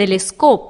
telescope